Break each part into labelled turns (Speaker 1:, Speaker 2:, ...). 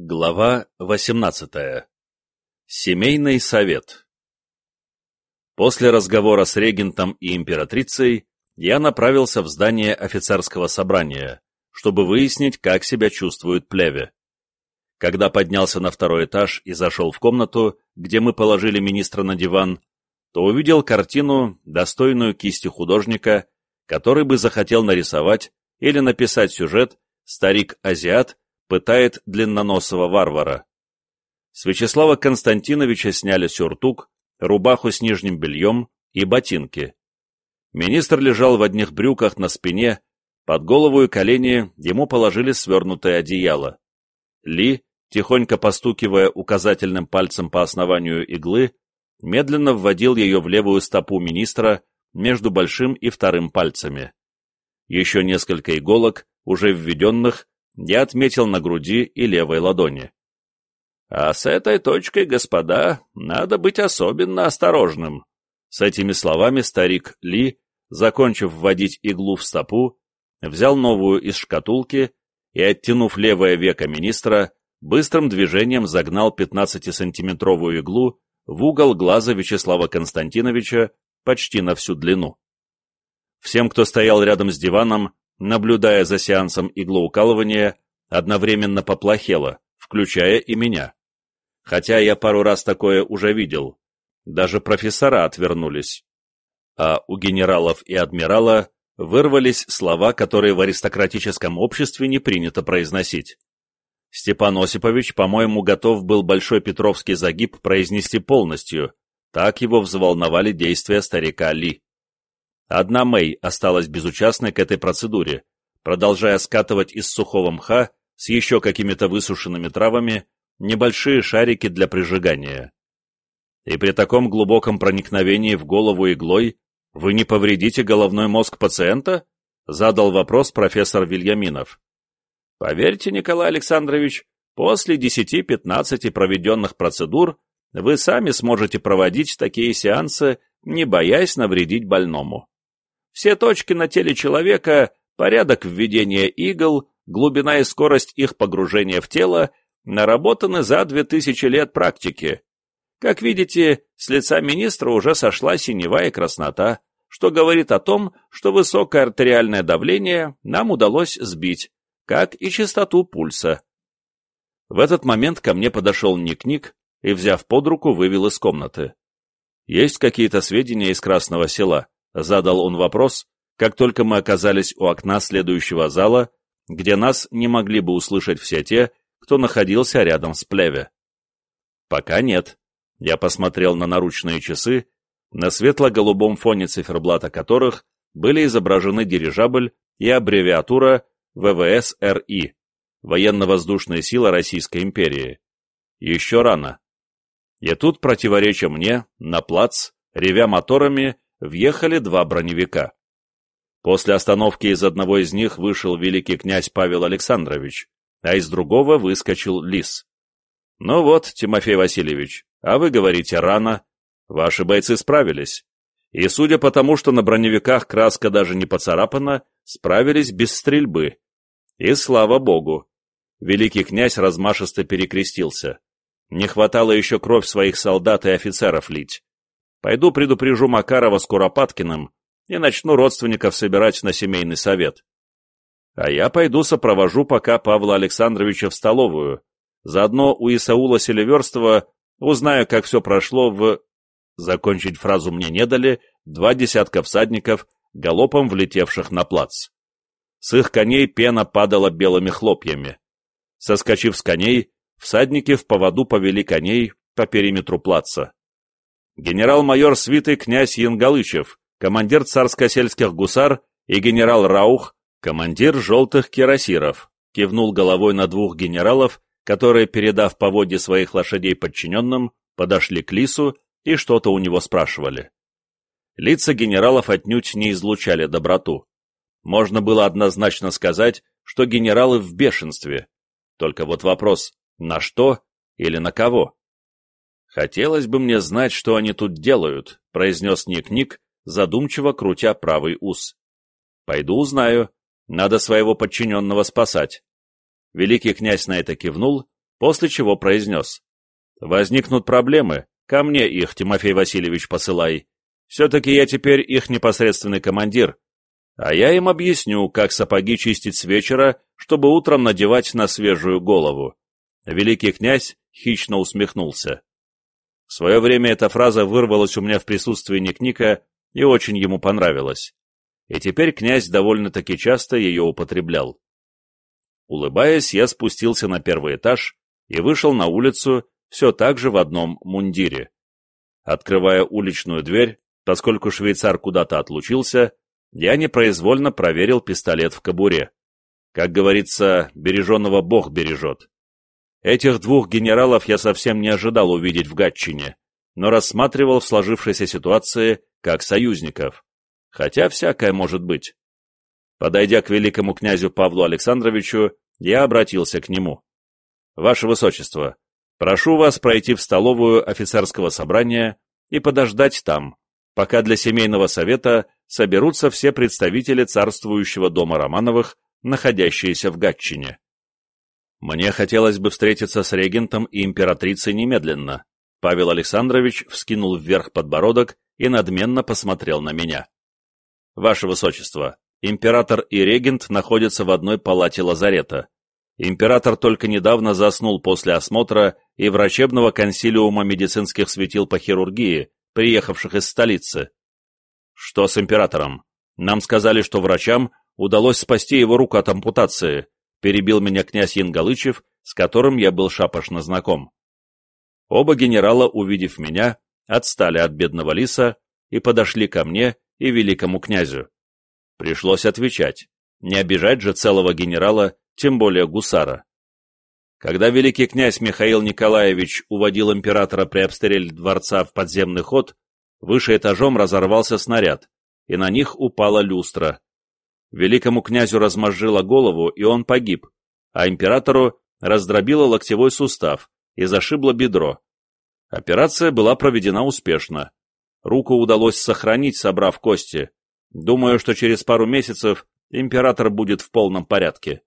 Speaker 1: Глава 18. Семейный совет После разговора с регентом и императрицей я направился в здание офицерского собрания, чтобы выяснить, как себя чувствует плеве. Когда поднялся на второй этаж и зашел в комнату, где мы положили министра на диван, то увидел картину, достойную кисти художника, который бы захотел нарисовать или написать сюжет «Старик-азиат» пытает длинноносого варвара. С Вячеслава Константиновича сняли сюртук, рубаху с нижним бельем и ботинки. Министр лежал в одних брюках на спине, под голову и колени ему положили свернутое одеяло. Ли, тихонько постукивая указательным пальцем по основанию иглы, медленно вводил ее в левую стопу министра между большим и вторым пальцами. Еще несколько иголок, уже введенных, я отметил на груди и левой ладони. А с этой точкой, господа, надо быть особенно осторожным. С этими словами старик Ли, закончив вводить иглу в стопу, взял новую из шкатулки и, оттянув левое веко министра, быстрым движением загнал 15-сантиметровую иглу в угол глаза Вячеслава Константиновича почти на всю длину. Всем, кто стоял рядом с диваном, наблюдая за сеансом иглоукалывания, одновременно поплохело, включая и меня. Хотя я пару раз такое уже видел. Даже профессора отвернулись. А у генералов и адмирала вырвались слова, которые в аристократическом обществе не принято произносить. Степан Осипович, по-моему, готов был Большой Петровский загиб произнести полностью, так его взволновали действия старика Ли. Одна Мэй осталась безучастной к этой процедуре, продолжая скатывать из сухого мха с еще какими-то высушенными травами небольшие шарики для прижигания. И при таком глубоком проникновении в голову иглой вы не повредите головной мозг пациента? Задал вопрос профессор Вильяминов. Поверьте, Николай Александрович, после 10-15 проведенных процедур вы сами сможете проводить такие сеансы, не боясь навредить больному. Все точки на теле человека, порядок введения игл, глубина и скорость их погружения в тело наработаны за 2000 лет практики. Как видите, с лица министра уже сошла синева и краснота, что говорит о том, что высокое артериальное давление нам удалось сбить, как и частоту пульса. В этот момент ко мне подошел Ник-Ник и, взяв под руку, вывел из комнаты. «Есть какие-то сведения из Красного села?» Задал он вопрос, как только мы оказались у окна следующего зала, где нас не могли бы услышать все те, кто находился рядом с плеве. Пока нет. Я посмотрел на наручные часы, на светло-голубом фоне циферблата которых были изображены дирижабль и аббревиатура ВВС РИ, Военно-воздушные силы Российской империи. Еще рано. И тут, противореча мне, на плац, ревя моторами, въехали два броневика. После остановки из одного из них вышел великий князь Павел Александрович, а из другого выскочил лис. «Ну вот, Тимофей Васильевич, а вы говорите рано. Ваши бойцы справились. И судя по тому, что на броневиках краска даже не поцарапана, справились без стрельбы. И слава богу!» Великий князь размашисто перекрестился. Не хватало еще кровь своих солдат и офицеров лить. Пойду предупрежу Макарова с Куропаткиным и начну родственников собирать на семейный совет. А я пойду сопровожу пока Павла Александровича в столовую. Заодно у Исаула Селиверстова узнаю, как все прошло в... Закончить фразу мне не дали два десятка всадников, галопом влетевших на плац. С их коней пена падала белыми хлопьями. Соскочив с коней, всадники в поводу повели коней по периметру плаца генерал-майор свиты князь Янгалычев, командир царско-сельских гусар и генерал Раух, командир желтых кирасиров, кивнул головой на двух генералов, которые, передав поводье своих лошадей подчиненным, подошли к лису и что-то у него спрашивали. Лица генералов отнюдь не излучали доброту. Можно было однозначно сказать, что генералы в бешенстве. Только вот вопрос, на что или на кого? «Хотелось бы мне знать, что они тут делают», — произнес Ник-Ник, задумчиво крутя правый ус. «Пойду узнаю. Надо своего подчиненного спасать». Великий князь на это кивнул после чего произнес. «Возникнут проблемы, ко мне их, Тимофей Васильевич, посылай. Все-таки я теперь их непосредственный командир, а я им объясню, как сапоги чистить с вечера, чтобы утром надевать на свежую голову». Великий князь хищно усмехнулся. В свое время эта фраза вырвалась у меня в присутствии Ник-Ника и очень ему понравилась. И теперь князь довольно-таки часто ее употреблял. Улыбаясь, я спустился на первый этаж и вышел на улицу все так же в одном мундире. Открывая уличную дверь, поскольку швейцар куда-то отлучился, я непроизвольно проверил пистолет в кобуре. Как говорится, береженного Бог бережет. Этих двух генералов я совсем не ожидал увидеть в Гатчине, но рассматривал в сложившейся ситуации как союзников. Хотя всякое может быть. Подойдя к великому князю Павлу Александровичу, я обратился к нему. «Ваше Высочество, прошу вас пройти в столовую офицерского собрания и подождать там, пока для семейного совета соберутся все представители царствующего дома Романовых, находящиеся в Гатчине. Мне хотелось бы встретиться с регентом и императрицей немедленно. Павел Александрович вскинул вверх подбородок и надменно посмотрел на меня. Ваше Высочество, император и регент находятся в одной палате лазарета. Император только недавно заснул после осмотра и врачебного консилиума медицинских светил по хирургии, приехавших из столицы. Что с императором? Нам сказали, что врачам удалось спасти его руку от ампутации, перебил меня князь Янгалычев, с которым я был шапошно знаком. Оба генерала, увидев меня, отстали от бедного лиса и подошли ко мне и великому князю. Пришлось отвечать, не обижать же целого генерала, тем более гусара. Когда великий князь Михаил Николаевич уводил императора при обстреле дворца в подземный ход, выше этажом разорвался снаряд, и на них упала люстра, Великому князю размозжило голову, и он погиб, а императору раздробило локтевой сустав и зашибло бедро. Операция была проведена успешно. Руку удалось сохранить, собрав кости. Думаю, что через пару месяцев император будет в полном порядке.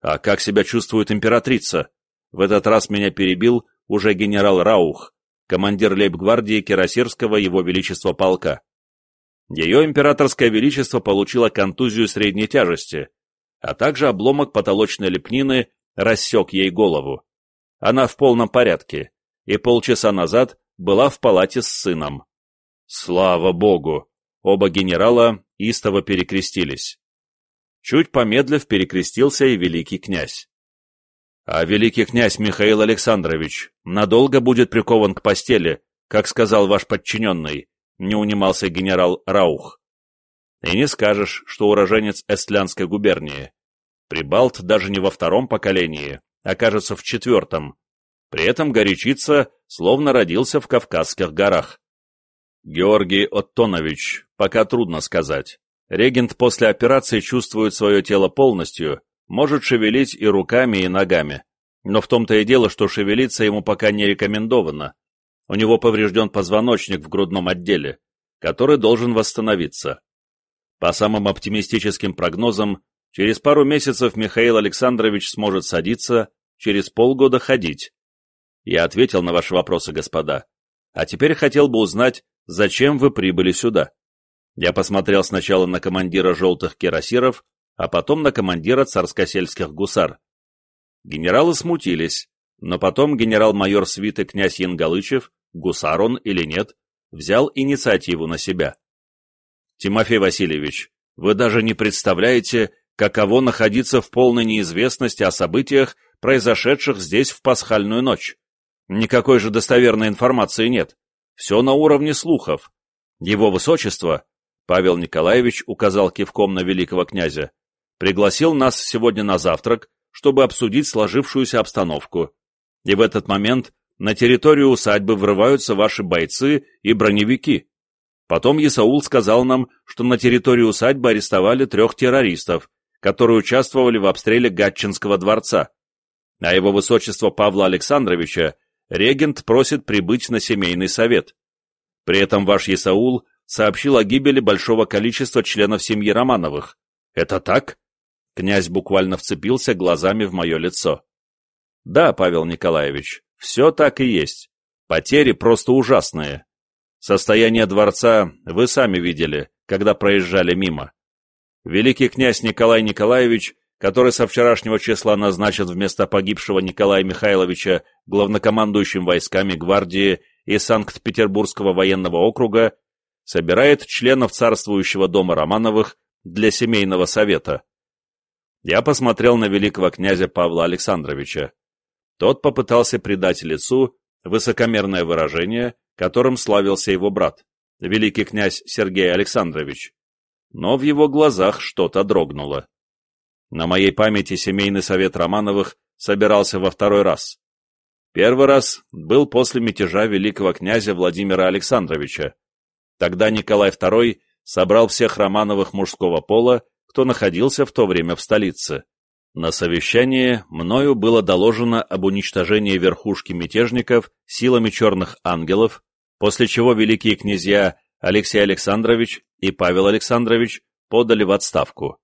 Speaker 1: А как себя чувствует императрица? В этот раз меня перебил уже генерал Раух, командир лейб-гвардии Кирасирского его величества полка. Ее императорское величество получило контузию средней тяжести, а также обломок потолочной лепнины рассек ей голову. Она в полном порядке, и полчаса назад была в палате с сыном. Слава богу! Оба генерала истово перекрестились. Чуть помедлив перекрестился и великий князь. А великий князь Михаил Александрович надолго будет прикован к постели, как сказал ваш подчиненный, не унимался генерал Раух. И не скажешь, что уроженец Эстлянской губернии. Прибалт даже не во втором поколении, а кажется в четвертом. При этом горячится, словно родился в Кавказских горах. Георгий Оттонович, пока трудно сказать. Регент после операции чувствует свое тело полностью, может шевелить и руками, и ногами. Но в том-то и дело, что шевелиться ему пока не рекомендовано, у него поврежден позвоночник в грудном отделе, который должен восстановиться. По самым оптимистическим прогнозам, через пару месяцев Михаил Александрович сможет садиться, через полгода ходить. Я ответил на ваши вопросы, господа. А теперь хотел бы узнать, зачем вы прибыли сюда. Я посмотрел сначала на командира желтых кирасиров, а потом на командира царскосельских гусар. Генералы смутились, но потом генерал-майор свиты князь Янгалычев гусар он или нет, взял инициативу на себя. Тимофей Васильевич, вы даже не представляете, каково находиться в полной неизвестности о событиях, произошедших здесь в пасхальную ночь. Никакой же достоверной информации нет. Все на уровне слухов. Его высочество, Павел Николаевич указал кивком на великого князя, пригласил нас сегодня на завтрак, чтобы обсудить сложившуюся обстановку. И в этот момент на территорию усадьбы врываются ваши бойцы и броневики. Потом Исаул сказал нам, что на территории усадьбы арестовали трех террористов, которые участвовали в обстреле Гатчинского дворца. А его высочество Павла Александровича регент просит прибыть на семейный совет. При этом ваш Исаул сообщил о гибели большого количества членов семьи Романовых. Это так? Князь буквально вцепился глазами в мое лицо. Да, Павел Николаевич, все так и есть. Потери просто ужасные. Состояние дворца вы сами видели, когда проезжали мимо. Великий князь Николай Николаевич, который со вчерашнего числа назначен вместо погибшего Николая Михайловича главнокомандующим войсками гвардии и Санкт-Петербургского военного округа, собирает членов царствующего дома Романовых для семейного совета. Я посмотрел на великого князя Павла Александровича. Тот попытался придать лицу высокомерное выражение, которым славился его брат, великий князь Сергей Александрович. Но в его глазах что-то дрогнуло. На моей памяти семейный совет Романовых собирался во второй раз. Первый раз был после мятежа великого князя Владимира Александровича. Тогда Николай II собрал всех Романовых мужского пола, кто находился в то время в столице. На совещании мною было доложено об уничтожении верхушки мятежников силами черных ангелов, после чего великие князья Алексей Александрович и Павел Александрович подали в отставку.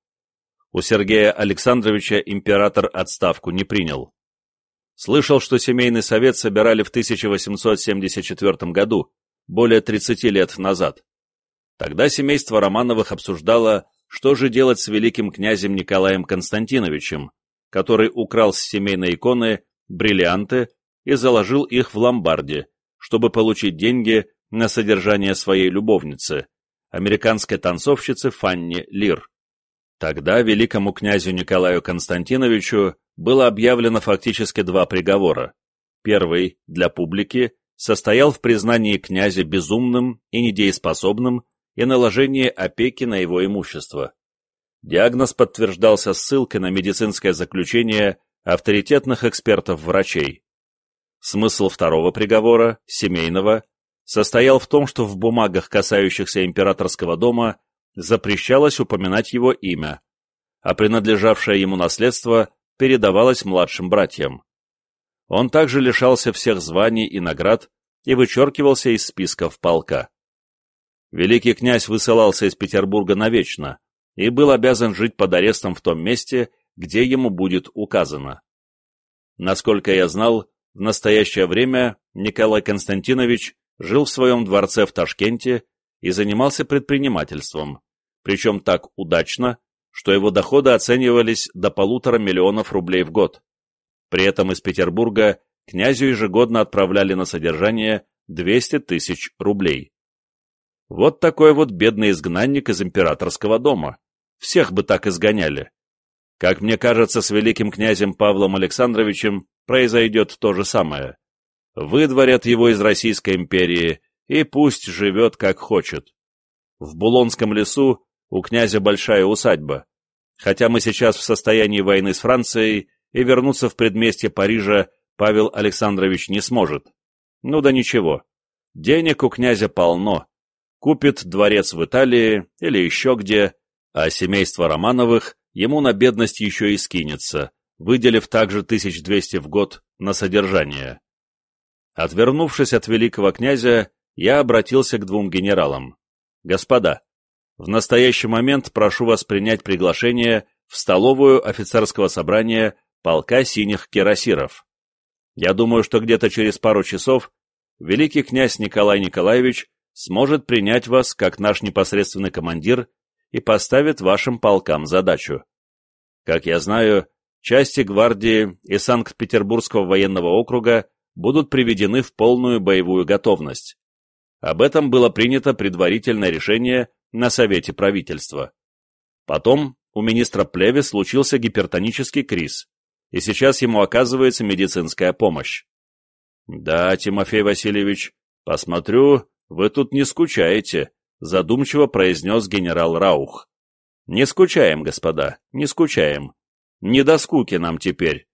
Speaker 1: У Сергея Александровича император отставку не принял. Слышал, что семейный совет собирали в 1874 году, более 30 лет назад. Тогда семейство Романовых обсуждало что же делать с великим князем Николаем Константиновичем, который украл с семейной иконы бриллианты и заложил их в ломбарде, чтобы получить деньги на содержание своей любовницы, американской танцовщицы Фанни Лир. Тогда великому князю Николаю Константиновичу было объявлено фактически два приговора. Первый, для публики, состоял в признании князя безумным и недееспособным и наложение опеки на его имущество. Диагноз подтверждался ссылкой на медицинское заключение авторитетных экспертов-врачей. Смысл второго приговора, семейного, состоял в том, что в бумагах, касающихся императорского дома, запрещалось упоминать его имя, а принадлежавшее ему наследство передавалось младшим братьям. Он также лишался всех званий и наград и вычеркивался из списков полка великий князь высылался из Петербурга навечно и был обязан жить под арестом в том месте, где ему будет указано. Насколько я знал, в настоящее время Николай Константинович жил в своем дворце в Ташкенте и занимался предпринимательством, причем так удачно, что его доходы оценивались до полутора миллионов рублей в год. При этом из Петербурга князю ежегодно отправляли на содержание 200 тысяч рублей. Вот такой вот бедный изгнанник из императорского дома. Всех бы так изгоняли. Как мне кажется, с великим князем Павлом Александровичем произойдет то же самое. Выдворят его из Российской империи, и пусть живет как хочет. В Булонском лесу у князя большая усадьба. Хотя мы сейчас в состоянии войны с Францией, и вернуться в предместье Парижа Павел Александрович не сможет. Ну да ничего. Денег у князя полно, купит дворец в Италии или еще где, а семейство Романовых ему на бедность еще и скинется, выделив также 1200 в год на содержание. Отвернувшись от великого князя, я обратился к двум генералам. «Господа, в настоящий момент прошу вас принять приглашение в столовую офицерского собрания полка синих кирасиров. Я думаю, что где-то через пару часов великий князь Николай Николаевич сможет принять вас как наш непосредственный командир и поставит вашим полкам задачу. Как я знаю, части гвардии и Санкт-Петербургского военного округа будут приведены в полную боевую готовность. Об этом было принято предварительное решение на Совете правительства. Потом у министра Плеве случился гипертонический криз, и сейчас ему оказывается медицинская помощь. Да, Тимофей Васильевич, посмотрю, «Вы тут не скучаете», — задумчиво произнес генерал Раух. «Не скучаем, господа, не скучаем. Не до скуки нам теперь.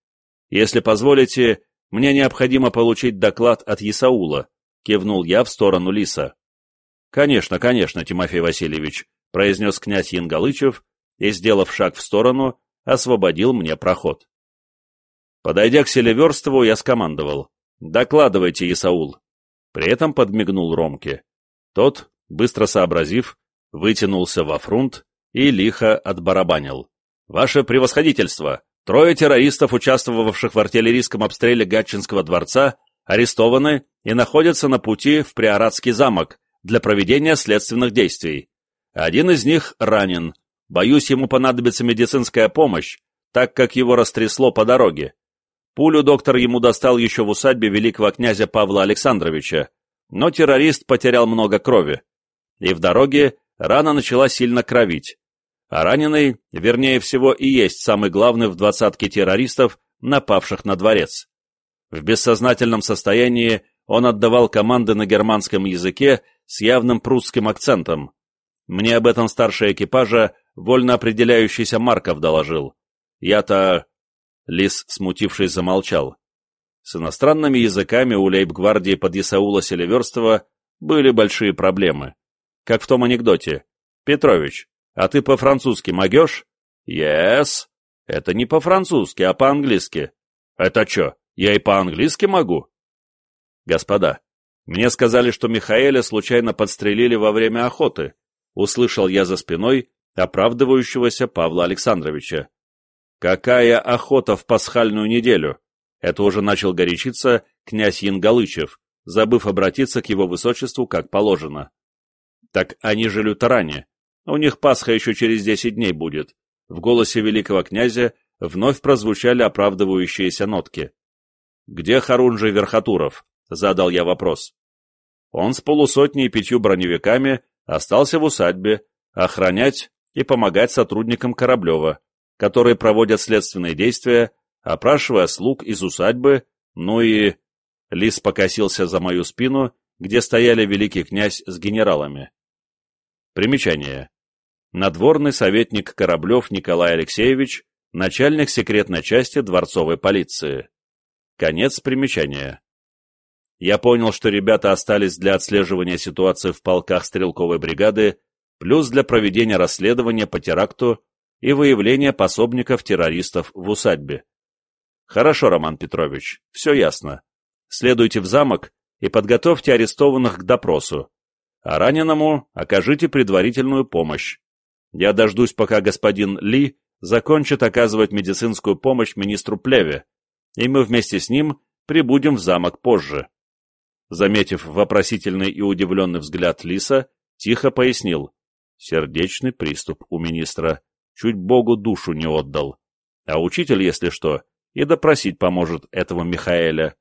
Speaker 1: Если позволите, мне необходимо получить доклад от Исаула», — кивнул я в сторону Лиса. «Конечно, конечно, Тимофей Васильевич», — произнес князь Янгалычев и, сделав шаг в сторону, освободил мне проход. Подойдя к Селиверстову, я скомандовал. «Докладывайте, Исаул». При этом подмигнул Ромке. Тот, быстро сообразив, вытянулся во фрунт и лихо отбарабанил. «Ваше превосходительство! Трое террористов, участвовавших в артиллерийском обстреле Гатчинского дворца, арестованы и находятся на пути в Приоратский замок для проведения следственных действий. Один из них ранен. Боюсь, ему понадобится медицинская помощь, так как его растрясло по дороге. Пулю доктор ему достал еще в усадьбе великого князя Павла Александровича, но террорист потерял много крови. И в дороге рана начала сильно кровить. А раненый, вернее всего, и есть самый главный в двадцатке террористов, напавших на дворец. В бессознательном состоянии он отдавал команды на германском языке с явным прусским акцентом. Мне об этом старший экипажа, вольно определяющийся Марков, доложил. Я-то... Лис, смутившись, замолчал. С иностранными языками у лейб-гвардии под Исаула Селиверстова были большие проблемы. Как в том анекдоте. «Петрович, а ты по-французски могешь?» «Yes». «Это не по-французски, а по-английски». «Это что, я и по-английски могу?» «Господа, мне сказали, что Михаэля случайно подстрелили во время охоты», услышал я за спиной оправдывающегося Павла Александровича. «Какая охота в пасхальную неделю?» Это уже начал горячиться князь Янгалычев, забыв обратиться к его высочеству как положено. «Так они же лютеране. У них Пасха еще через десять дней будет». В голосе великого князя вновь прозвучали оправдывающиеся нотки. «Где Харунжий Верхотуров?» — задал я вопрос. Он с полусотней и пятью броневиками остался в усадьбе, охранять и помогать сотрудникам Кораблева, которые проводят следственные действия, опрашивая слуг из усадьбы, ну и... Лис покосился за мою спину, где стояли великий князь с генералами. Примечание. Надворный советник Кораблев Николай Алексеевич, начальник секретной части дворцовой полиции. Конец примечания. Я понял, что ребята остались для отслеживания ситуации в полках стрелковой бригады, плюс для проведения расследования по теракту и выявления пособников террористов в усадьбе. Хорошо, Роман Петрович, все ясно. Следуйте в замок и подготовьте арестованных к допросу, а раненому окажите предварительную помощь. Я дождусь, пока господин Ли закончит оказывать медицинскую помощь министру Плеве, и мы вместе с ним прибудем в замок позже. Заметив вопросительный и удивленный взгляд Лиса, тихо пояснил. Сердечный приступ у министра. Чуть Богу душу не отдал. А учитель, если что, и допросить поможет этого Михаэля.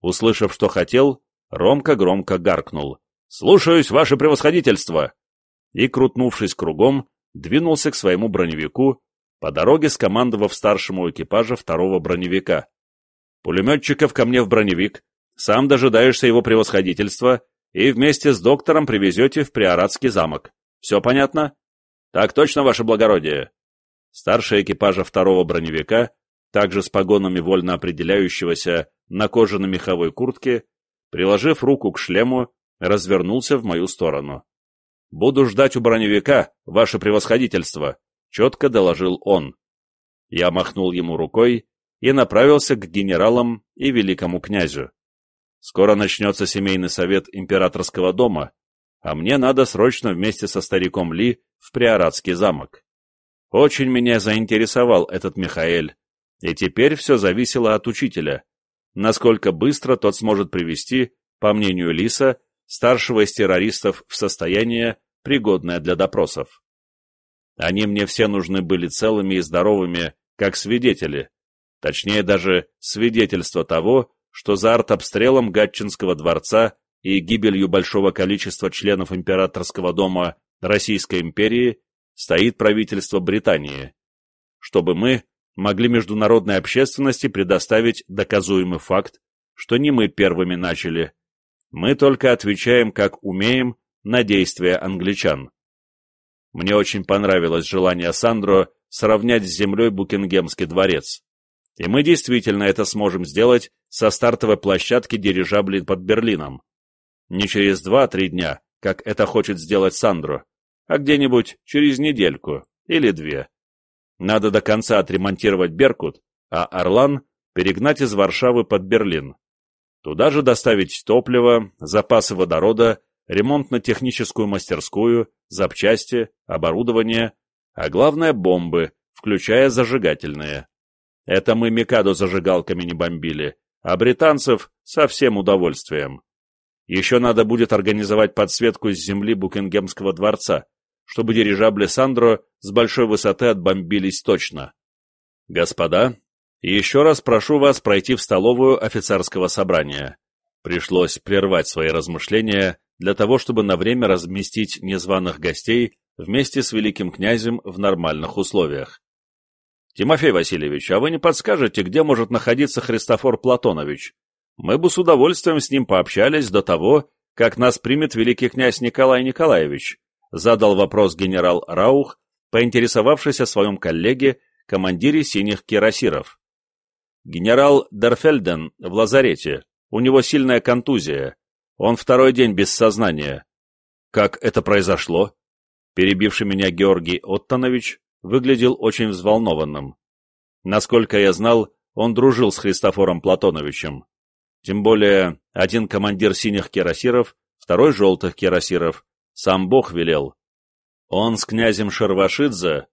Speaker 1: Услышав, что хотел, Ромка громко гаркнул. «Слушаюсь, ваше превосходительство!» И, крутнувшись кругом, двинулся к своему броневику, по дороге скомандовав старшему экипажа второго броневика. «Пулеметчиков ко мне в броневик, сам дожидаешься его превосходительства и вместе с доктором привезете в Приоратский замок. Все понятно?» «Так точно, ваше благородие!» Старший экипажа второго броневика, также с погонами вольно определяющегося на кожано-меховой куртке, приложив руку к шлему, развернулся в мою сторону. «Буду ждать у броневика, ваше превосходительство», четко доложил он. Я махнул ему рукой и направился к генералам и великому князю. Скоро начнется семейный совет императорского дома, а мне надо срочно вместе со стариком Ли в Приоратский замок. Очень меня заинтересовал этот Михаэль, и теперь все зависело от учителя, насколько быстро тот сможет привести, по мнению Лиса, старшего из террористов в состояние, пригодное для допросов. Они мне все нужны были целыми и здоровыми, как свидетели. Точнее, даже свидетельство того, что за артобстрелом Гатчинского дворца и гибелью большого количества членов императорского дома Российской империи стоит правительство Британии, чтобы мы могли международной общественности предоставить доказуемый факт, что не мы первыми начали. Мы только отвечаем, как умеем, на действия англичан. Мне очень понравилось желание Сандро сравнять с землей Букингемский дворец. И мы действительно это сможем сделать со стартовой площадки дирижаблей под Берлином. Не через два-три дня, как это хочет сделать Сандро, а где-нибудь через недельку или две. Надо до конца отремонтировать «Беркут», а «Орлан» перегнать из Варшавы под Берлин. Туда же доставить топливо, запасы водорода ремонтно-техническую мастерскую, запчасти, оборудование, а главное бомбы, включая зажигательные. Это мы Микаду зажигалками не бомбили, а британцев со всем удовольствием. Еще надо будет организовать подсветку с земли Букингемского дворца, чтобы дирижабли Сандро с большой высоты отбомбились точно. Господа, еще раз прошу вас пройти в столовую офицерского собрания. Пришлось прервать свои размышления для того, чтобы на время разместить незваных гостей вместе с великим князем в нормальных условиях. Тимофей Васильевич, а вы не подскажете, где может находиться Христофор Платонович? Мы бы с удовольствием с ним пообщались до того, как нас примет великий князь Николай Николаевич, задал вопрос генерал Раух, поинтересовавшись о своем коллеге, командире синих кирасиров. Генерал Дерфельден в лазарете, у него сильная контузия, он второй день без сознания. Как это произошло? Перебивший меня Георгий Оттонович выглядел очень взволнованным. Насколько я знал, он дружил с Христофором Платоновичем. Тем более, один командир синих кирасиров, второй желтых кирасиров, сам Бог велел. Он с князем Шервашидзе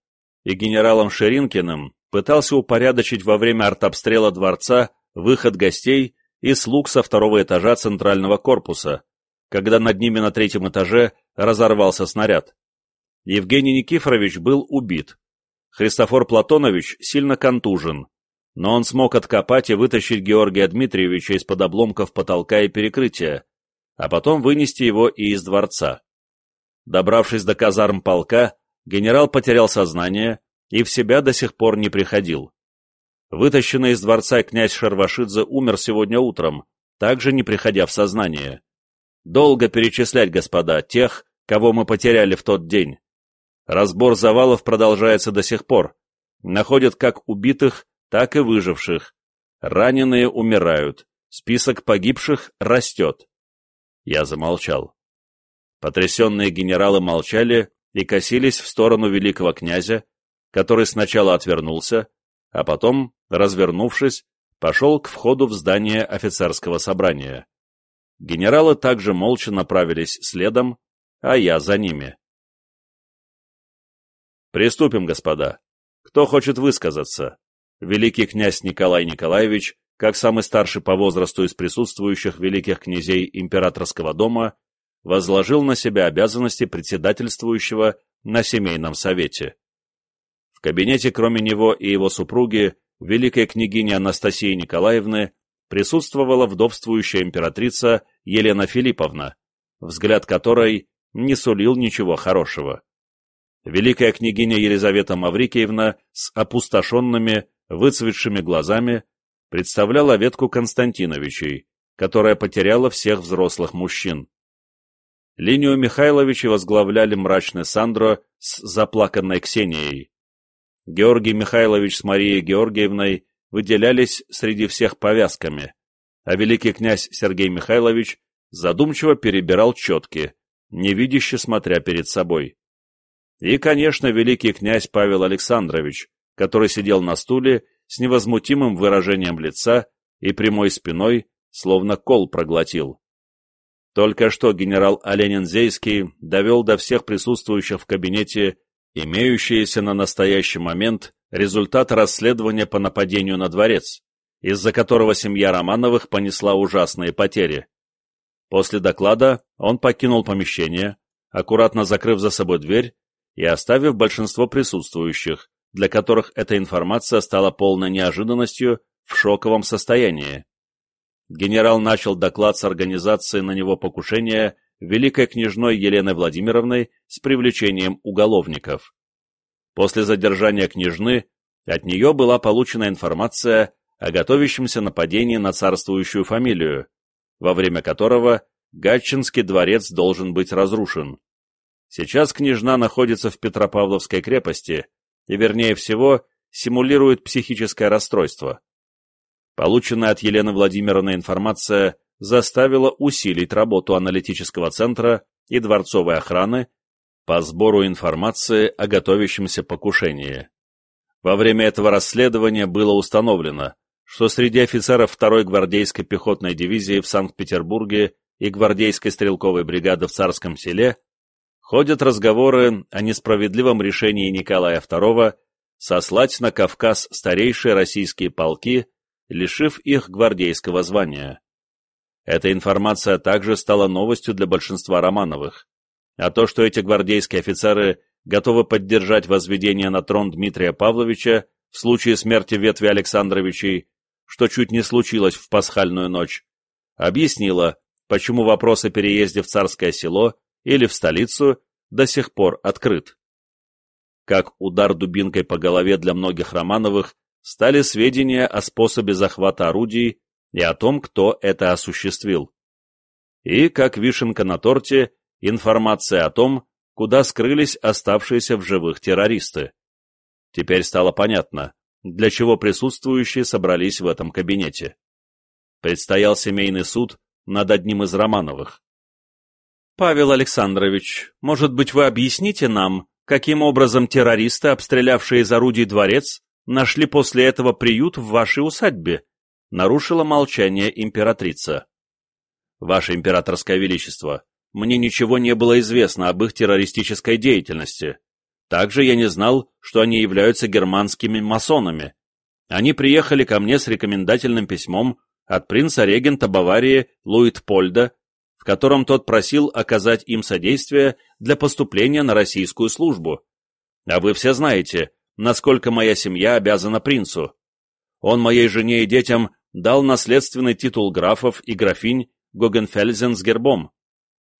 Speaker 1: и генералом Шеринкиным пытался упорядочить во время артобстрела дворца выход гостей и слуг со второго этажа центрального корпуса, когда над ними на третьем этаже разорвался снаряд. Евгений Никифорович был убит. Христофор Платонович сильно контужен, но он смог откопать и вытащить Георгия Дмитриевича из-под обломков потолка и перекрытия, а потом вынести его и из дворца. Добравшись до казарм полка, генерал потерял сознание и в себя до сих пор не приходил. Вытащенный из дворца князь Шарвашидзе умер сегодня утром, также не приходя в сознание. Долго перечислять, господа, тех, кого мы потеряли в тот день. Разбор завалов продолжается до сих пор. Находят как убитых, так и выживших. Раненые умирают. Список погибших растет. Я замолчал. Потрясенные генералы молчали и косились в сторону великого князя, который сначала отвернулся, а потом, развернувшись, пошел к входу в здание офицерского собрания. Генералы также молча направились следом, а я за ними. Приступим, господа. Кто хочет высказаться? Великий князь Николай Николаевич, как самый старший по возрасту из присутствующих великих князей императорского дома, возложил на себя обязанности председательствующего на семейном совете. В кабинете, кроме него и его супруги, великой княгини Анастасии Николаевны, присутствовала вдовствующая императрица Елена Филипповна, взгляд которой не сулил ничего хорошего. Великая княгиня Елизавета Маврикиевна с опустошенными, выцветшими глазами представляла ветку Константиновичей, которая потеряла всех взрослых мужчин. Линию Михайловичей возглавляли мрачный Сандро с заплаканной Ксенией. Георгий Михайлович с Марией Георгиевной выделялись среди всех повязками, а великий князь Сергей Михайлович задумчиво перебирал четки, невидяще смотря перед собой. И, конечно, великий князь Павел Александрович, который сидел на стуле с невозмутимым выражением лица и прямой спиной, словно кол проглотил. Только что генерал Оленин-Зейский довел до всех присутствующих в кабинете имеющиеся на настоящий момент результаты расследования по нападению на дворец, из-за которого семья Романовых понесла ужасные потери. После доклада он покинул помещение, аккуратно закрыв за собой дверь и оставив большинство присутствующих, для которых эта информация стала полной неожиданностью, в шоковом состоянии. Генерал начал доклад с организации на него покушения великой княжной Еленой Владимировной с привлечением уголовников. После задержания княжны от нее была получена информация о готовящемся нападении на царствующую фамилию, во время которого Гатчинский дворец должен быть разрушен. Сейчас княжна находится в Петропавловской крепости и, вернее всего, симулирует психическое расстройство. Полученная от Елены Владимировны информация заставила усилить работу аналитического центра и дворцовой охраны по сбору информации о готовящемся покушении. Во время этого расследования было установлено, что среди офицеров 2-й гвардейской пехотной дивизии в Санкт-Петербурге и гвардейской стрелковой бригады в Царском селе ходят разговоры о несправедливом решении Николая II сослать на Кавказ старейшие российские полки, лишив их гвардейского звания. Эта информация также стала новостью для большинства Романовых. А то, что эти гвардейские офицеры готовы поддержать возведение на трон Дмитрия Павловича в случае смерти ветви Александровичей, что чуть не случилось в пасхальную ночь, объяснила, почему вопрос о переезде в Царское село или в столицу до сих пор открыт. Как удар дубинкой по голове для многих Романовых стали сведения о способе захвата орудий и о том, кто это осуществил. И, как вишенка на торте, информация о том, куда скрылись оставшиеся в живых террористы. Теперь стало понятно, для чего присутствующие собрались в этом кабинете. Предстоял семейный суд над одним из Романовых. «Павел Александрович, может быть, вы объясните нам, каким образом террористы, обстрелявшие из орудий дворец, нашли после этого приют в вашей усадьбе?» нарушила молчание императрица. «Ваше императорское величество, мне ничего не было известно об их террористической деятельности. Также я не знал, что они являются германскими масонами. Они приехали ко мне с рекомендательным письмом от принца-регента Баварии Луитпольда, в котором тот просил оказать им содействие для поступления на российскую службу. А вы все знаете, насколько моя семья обязана принцу. Он моей жене и детям дал наследственный титул графов и графинь Гогенфельзен с гербом.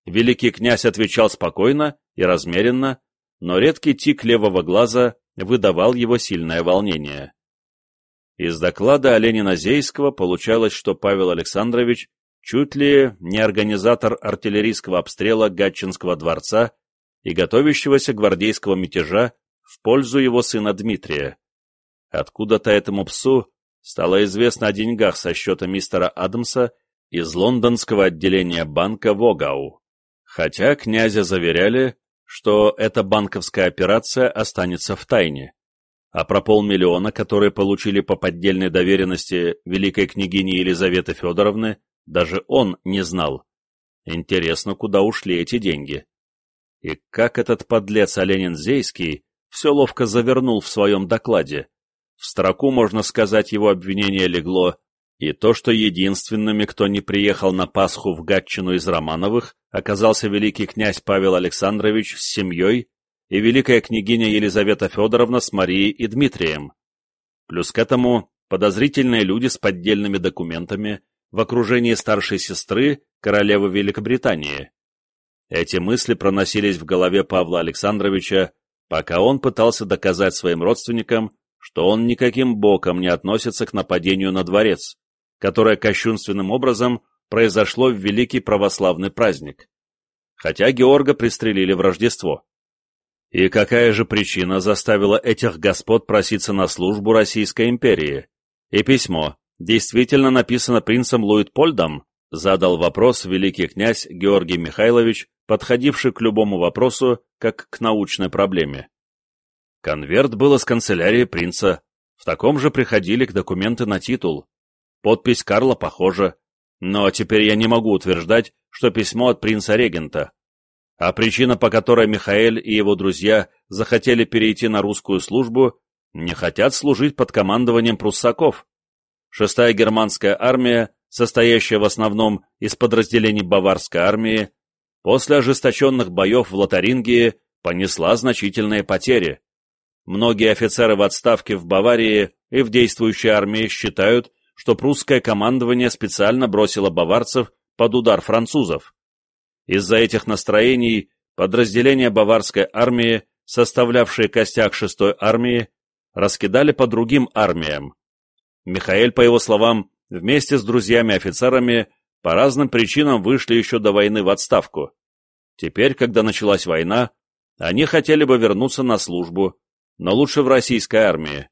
Speaker 1: Великий князь отвечал спокойно и размеренно, но редкий тик левого глаза выдавал его сильное волнение. Из доклада Оленина Зейского получалось, что Павел Александрович чуть ли не организатор артиллерийского обстрела Гатчинского дворца и готовящегося гвардейского мятежа в пользу его сына Дмитрия. Откуда-то этому псу стало известно о деньгах со счета мистера Адамса из лондонского отделения банка Вогау, хотя князя заверяли, что эта банковская операция останется в тайне. А про полмиллиона, которые получили по поддельной доверенности великой княгини Елизаветы Федоровны, даже он не знал. Интересно, куда ушли эти деньги. И как этот подлец Оленин Зейский все ловко завернул в своем докладе. В строку, можно сказать, его обвинение легло и то, что единственными, кто не приехал на Пасху в Гатчину из Романовых, оказался великий князь Павел Александрович с семьей и великая княгиня Елизавета Федоровна с Марией и Дмитрием. Плюс к этому подозрительные люди с поддельными документами в окружении старшей сестры, королевы Великобритании. Эти мысли проносились в голове Павла Александровича, пока он пытался доказать своим родственникам, что он никаким боком не относится к нападению на дворец, которое кощунственным образом произошло в великий православный праздник. Хотя Георга пристрелили в Рождество. И какая же причина заставила этих господ проситься на службу Российской империи? И письмо, действительно написано принцем Луитпольдом, задал вопрос великий князь Георгий Михайлович, подходивший к любому вопросу, как к научной проблеме. Конверт был из канцелярии принца, в таком же приходили к документы на титул, Подпись Карла похожа, но теперь я не могу утверждать, что письмо от принца-регента. А причина, по которой Михаэль и его друзья захотели перейти на русскую службу, не хотят служить под командованием пруссаков. Шестая германская армия, состоящая в основном из подразделений баварской армии, после ожесточенных боев в Лотарингии понесла значительные потери. Многие офицеры в отставке в Баварии и в действующей армии считают, что прусское командование специально бросило баварцев под удар французов. Из-за этих настроений подразделения баварской армии, составлявшие костяк шестой армии, раскидали по другим армиям. Михаэль, по его словам, вместе с друзьями-офицерами по разным причинам вышли еще до войны в отставку. Теперь, когда началась война, они хотели бы вернуться на службу, но лучше в российской армии.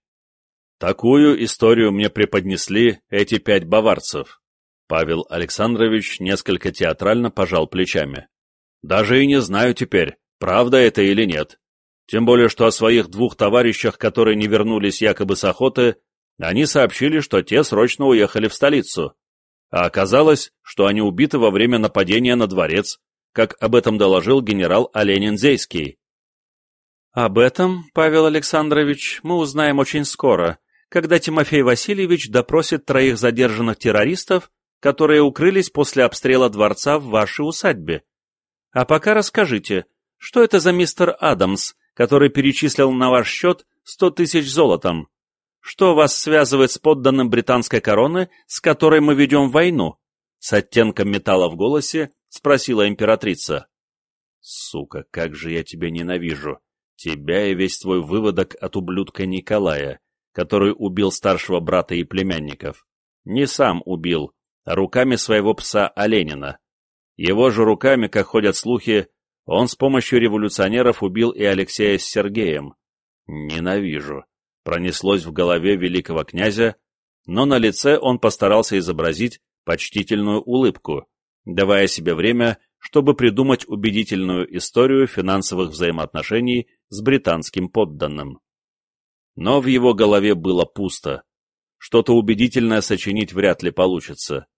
Speaker 1: Такую историю мне преподнесли эти пять баварцев. Павел Александрович несколько театрально пожал плечами. Даже и не знаю теперь, правда это или нет. Тем более, что о своих двух товарищах, которые не вернулись якобы с охоты, они сообщили, что те срочно уехали в столицу. А оказалось, что они убиты во время нападения на дворец, как об этом доложил генерал Оленин Зейский.
Speaker 2: Об этом, Павел Александрович, мы узнаем очень скоро, когда Тимофей Васильевич допросит троих задержанных террористов, которые укрылись после обстрела дворца в вашей усадьбе. А пока расскажите, что это за мистер Адамс, который перечислил на ваш счет сто тысяч золотом? Что вас связывает с подданным британской короны, с которой мы ведем войну? С оттенком металла в голосе спросила императрица. Сука, как же я тебя ненавижу. Тебя и весь твой выводок от ублюдка Николая, который убил старшего брата и племянников. Не сам убил, а руками своего пса Оленина. Его же руками, как ходят слухи, он с помощью революционеров убил и Алексея с Сергеем. Ненавижу. Пронеслось в голове великого князя, но на лице он постарался изобразить почтительную улыбку, давая себе время, чтобы придумать убедительную историю финансовых взаимоотношений с британским подданным. Но в его голове было пусто. Что-то убедительное сочинить вряд ли получится.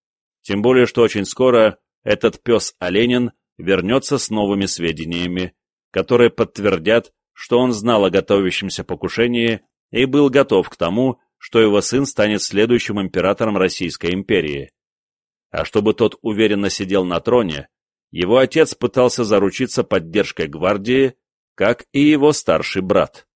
Speaker 2: Тем более, что очень скоро этот пес Оленин вернется с новыми сведениями, которые подтвердят, что он знал о готовящемся покушении и был готов к тому, что его сын станет следующим императором Российской империи. А чтобы тот уверенно сидел на троне, его отец пытался заручиться поддержкой гвардии, как и его старший брат.